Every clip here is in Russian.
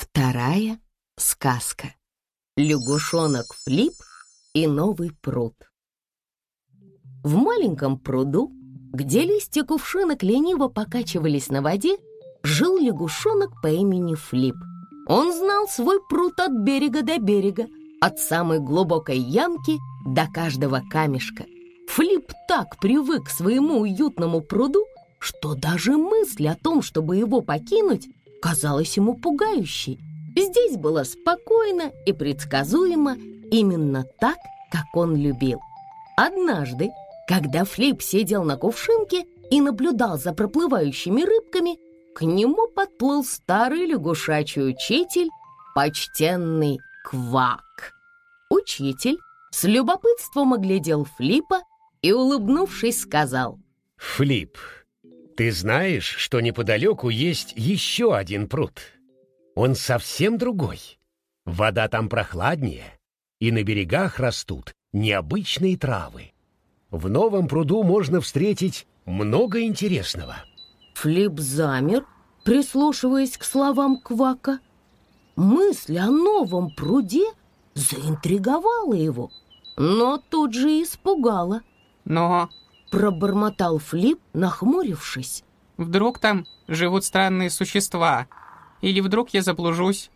Вторая сказка. Лягушонок Флип и новый пруд. В маленьком пруду, где листья кувшинок лениво покачивались на воде, жил лягушонок по имени Флип. Он знал свой пруд от берега до берега, от самой глубокой ямки до каждого камешка. Флип так привык к своему уютному пруду, что даже мысль о том, чтобы его покинуть, казалась ему пугающей. Здесь было спокойно и предсказуемо, именно так, как он любил. Однажды, когда Флип сидел на кувшинке и наблюдал за проплывающими рыбками, к нему подплыл старый лягушачий учитель, почтенный Квак. Учитель с любопытством оглядел Флипа и, улыбнувшись, сказал, «Флип, ты знаешь, что неподалеку есть еще один пруд? Он совсем другой. Вода там прохладнее, и на берегах растут необычные травы. В новом пруду можно встретить много интересного». Флип замер, прислушиваясь к словам Квака. Мысль о новом пруде заинтриговала его, но тут же испугала. Но Пробормотал Флип, нахмурившись. вдруг там живут странные существа? Или вдруг я заблужусь?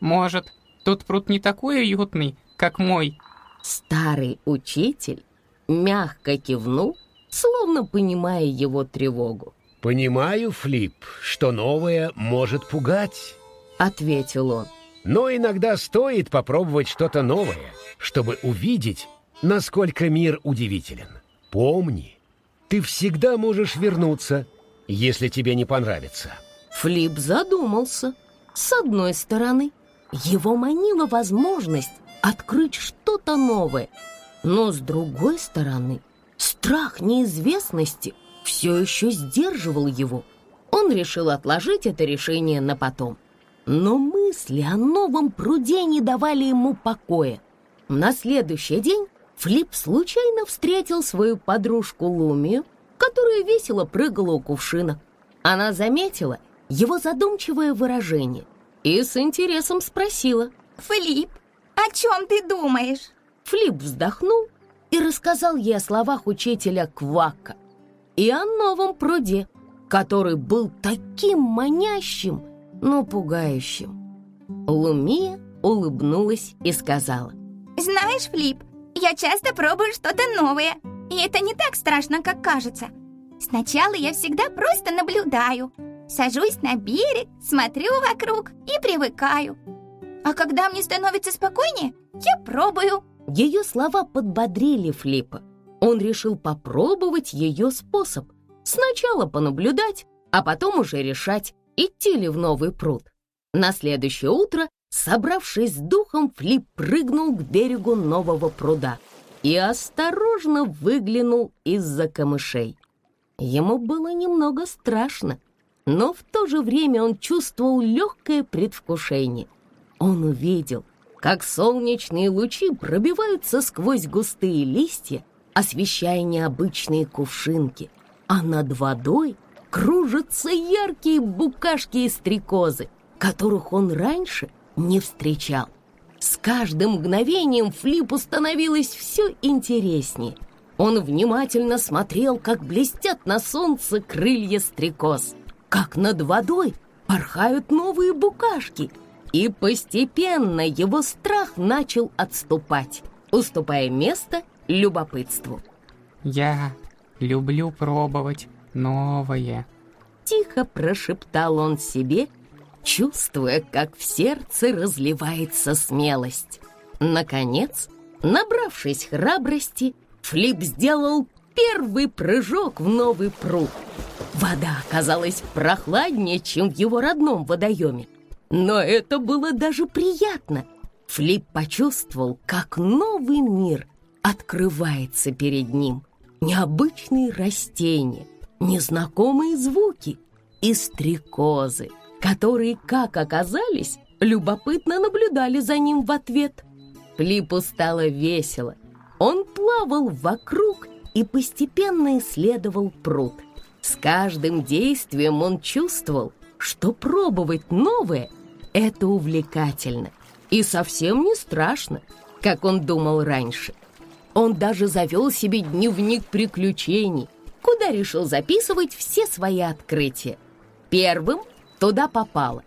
Может, тот пруд не такой уютный, как мой? Старый учитель мягко кивнул, словно понимая его тревогу. «Понимаю, Флип, что новое может пугать, Ответил он. но иногда стоит попробовать что-то новое, чтобы увидеть, насколько мир удивителен. Помни, ты всегда можешь вернуться, если тебе не понравится». Флип задумался. С одной стороны, его манила возможность открыть что-то новое, но с другой стороны, страх неизвестности все еще сдерживал его. Он решил отложить это решение на потом. Но мысли о новом пруде не давали ему покоя. На следующий день Флип случайно встретил свою подружку Лумию, которая весело прыгала у кувшина. Она заметила его задумчивое выражение и с интересом спросила. Филипп, о чем ты думаешь? Флип вздохнул и рассказал ей о словах учителя Квака и о новом пруде, который был таким манящим, но пугающим. Лумия улыбнулась и сказала. Знаешь, Флип, я часто пробую что-то новое, и это не так страшно, как кажется. Сначала я всегда просто наблюдаю, сажусь на берег, смотрю вокруг и привыкаю. А когда мне становится спокойнее, я пробую. Ее слова подбодрили Флипа. Он решил попробовать ее способ. Сначала понаблюдать, а потом уже решать, идти ли в новый пруд. На следующее утро, собравшись с духом, Флип прыгнул к берегу нового пруда и осторожно выглянул из-за камышей. Ему было немного страшно, но в то же время он чувствовал легкое предвкушение. Он увидел, как солнечные лучи пробиваются сквозь густые листья, освещая необычные кувшинки, а над водой кружатся яркие букашки и стрекозы, которых он раньше не встречал. С каждым мгновением Флипу становилось все интереснее. Он внимательно смотрел, как блестят на солнце крылья стрекоз, как над водой порхают новые букашки, и постепенно его страх начал отступать, уступая место любопытству. Я люблю пробовать новое. Тихо прошептал он себе, чувствуя, как в сердце разливается смелость. Наконец, набравшись храбрости, Флип сделал первый прыжок в новый пруд. Вода оказалась прохладнее, чем в его родном водоеме. Но это было даже приятно. Флип почувствовал, как новый мир открывается перед ним. Необычные растения, незнакомые звуки и стрекозы, которые, как оказались, любопытно наблюдали за ним в ответ. Флипу стало весело. Он плавал вокруг и постепенно исследовал пруд. С каждым действием он чувствовал, что пробовать новое Это увлекательно и совсем не страшно, как он думал раньше. Он даже завел себе дневник приключений, куда решил записывать все свои открытия. Первым туда попало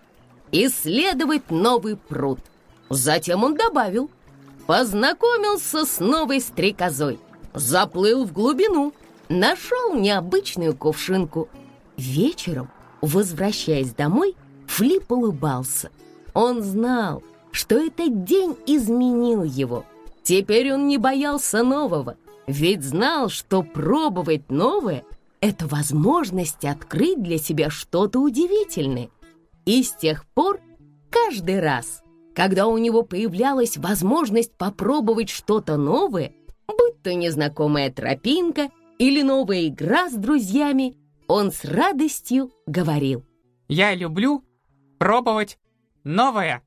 исследовать новый пруд. Затем он добавил, познакомился с новой стрекозой, заплыл в глубину, нашел необычную кувшинку. Вечером, возвращаясь домой, Флип улыбался. Он знал, что этот день изменил его. Теперь он не боялся нового, ведь знал, что пробовать новое — это возможность открыть для себя что-то удивительное. И с тех пор каждый раз, когда у него появлялась возможность попробовать что-то новое, будь то незнакомая тропинка или новая игра с друзьями, он с радостью говорил. Я люблю пробовать новое.